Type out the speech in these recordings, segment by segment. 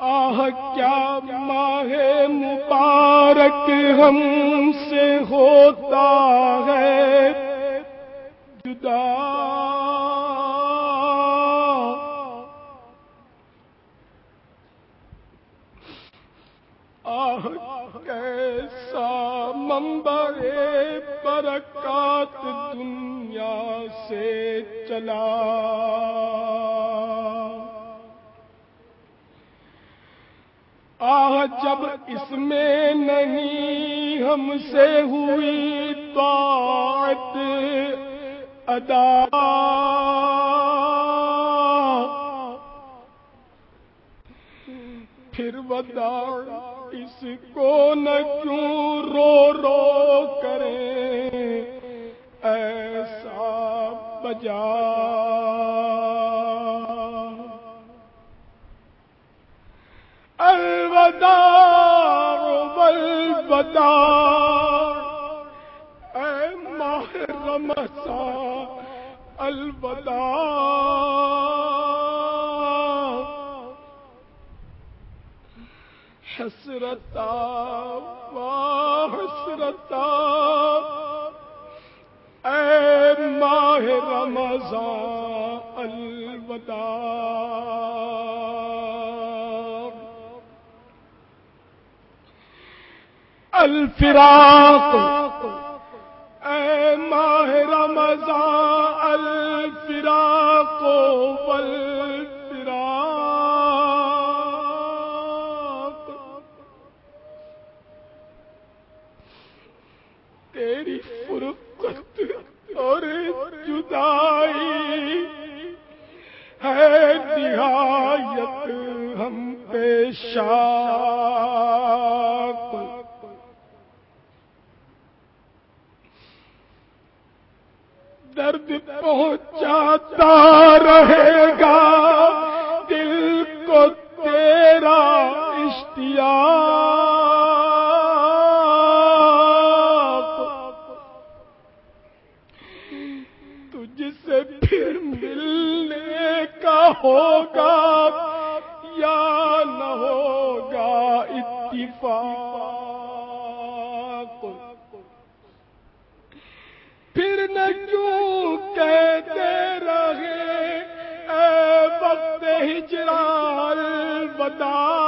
آہ، کیا ماہ مبارک ہم سے ہوتا ہے۔ جدا۔ آہ، کیسا منبر برکات دنیا سے چلا۔ آ جب اس میں نہیں ہم سے ہوئی طاعت ادا۔ پھر بتا اس کو نہ کیوں رو رو کریں؟ ایسا بجا۔ الوداع اے ماہ رمسا الوداع۔ حسرتا حسرتا اے ماہ رمضان الوداع۔ الفراق اے ماہ رمضان الفراق والفراق۔ تیری فرقت اور جدائی ہے نہایت ہم پیشاب درد پہنچاتا رہے گا۔ دل کو تیرا اشتیاق۔ تجھ سے پھر ملنے کا ہوگا یا نہ ہوگا اتفاق۔ پھر نہ کیوں الوداع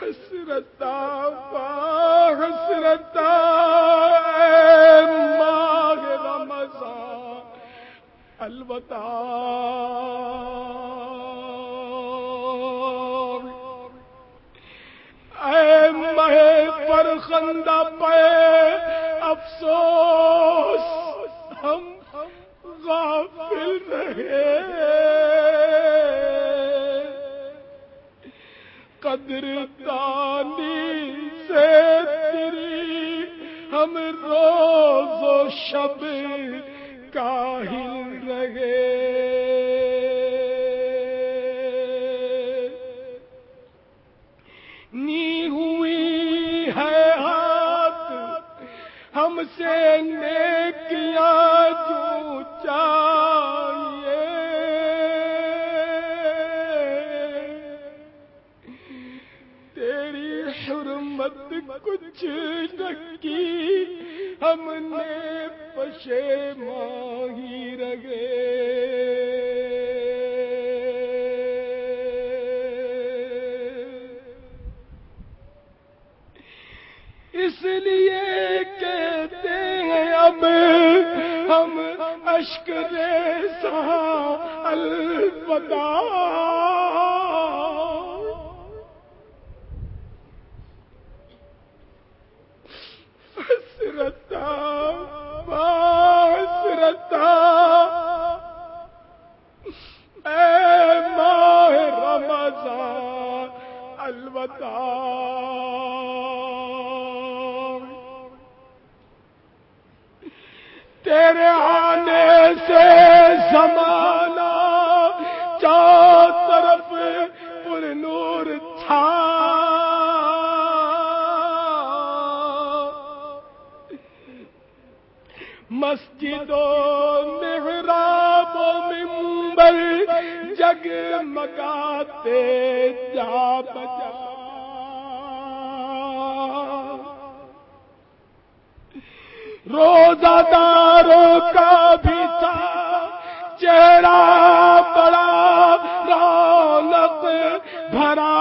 حسرتا حسرتا ماں رمضان۔ الوداع۔ قدر دانی سے تیری ہم روز و شب کاہل رہے۔ نی ہوئی ہے ہاتھ ہم سے نیکیاں جو چاہیے۔ کچھ ہم نے پشے ماہی رگے حسرتا حسرتا اے ماہ رمضان الوداع۔ تیرے جا بجا روزہ داروں کا بھی تھا چہرہ بڑا رونق بھرا.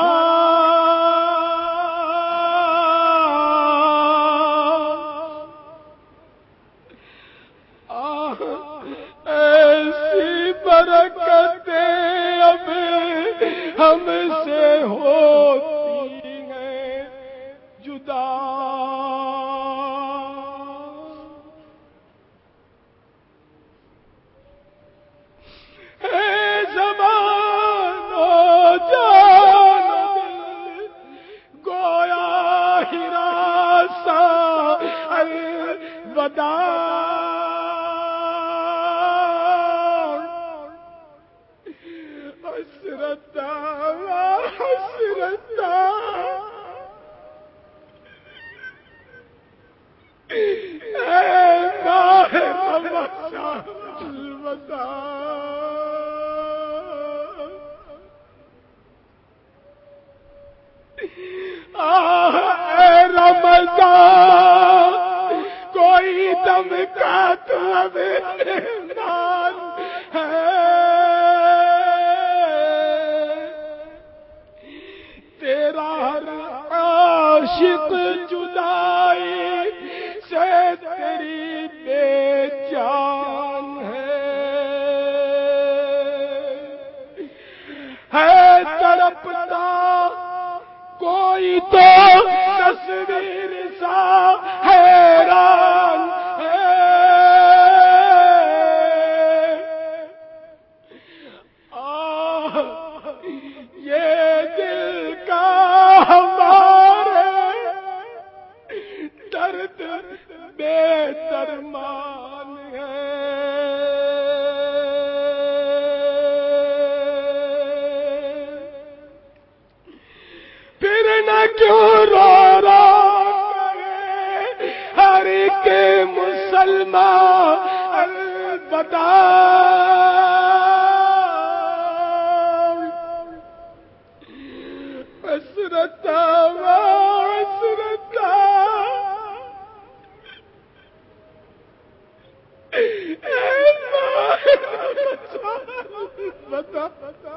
رمضان کوئی دم کا تو مسلمان البتا حسرتا اے ماں، بتا بتا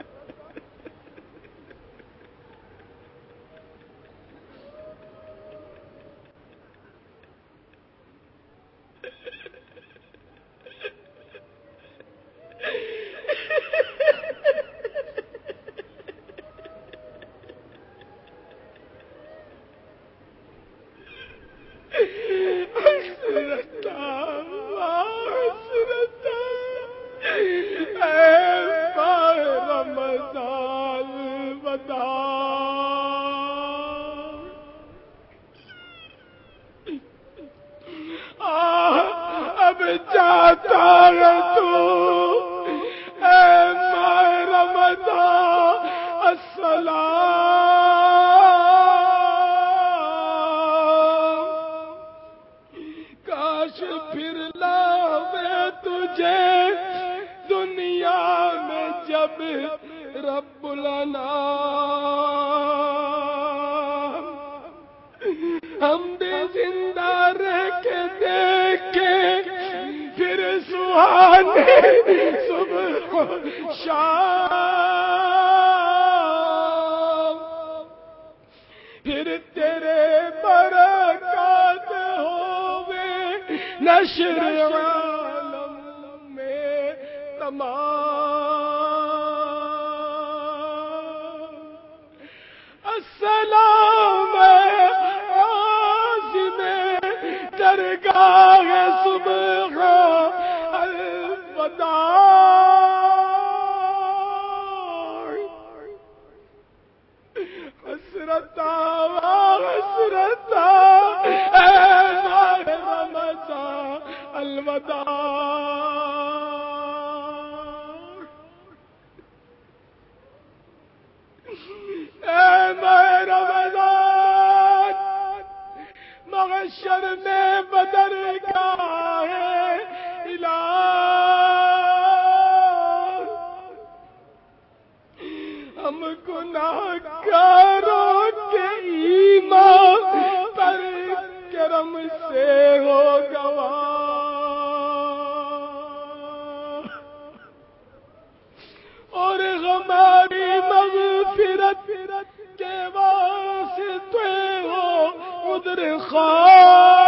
حسرتا حسرتا اے ماہ رمضان الوداع آہ، اب جاتا ہے تو، اے ماہ رمضان، السلام۔ کاش پھر لاوے تجھے دنیا میں جب رب الانام ہم بھی زندہ رہ کے دیکھے پھر سہانے صبح و شام پھر تیرے برکات ہوئے نشر درگاہ صبح الوداع۔ حسرتا حسرتا اے الوداع۔ اے ماہ رمضان مغشر میں بدر کا ہے ہم کو کرو کے ایمان پر کرم سے ہو گواہ۔ اور ہماری مغفرت کے واسطے ہو ادر خان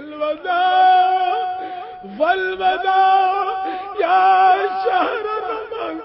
الوداع والوداع يا شهر رمضان